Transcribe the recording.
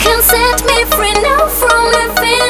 can set me free now from infinity.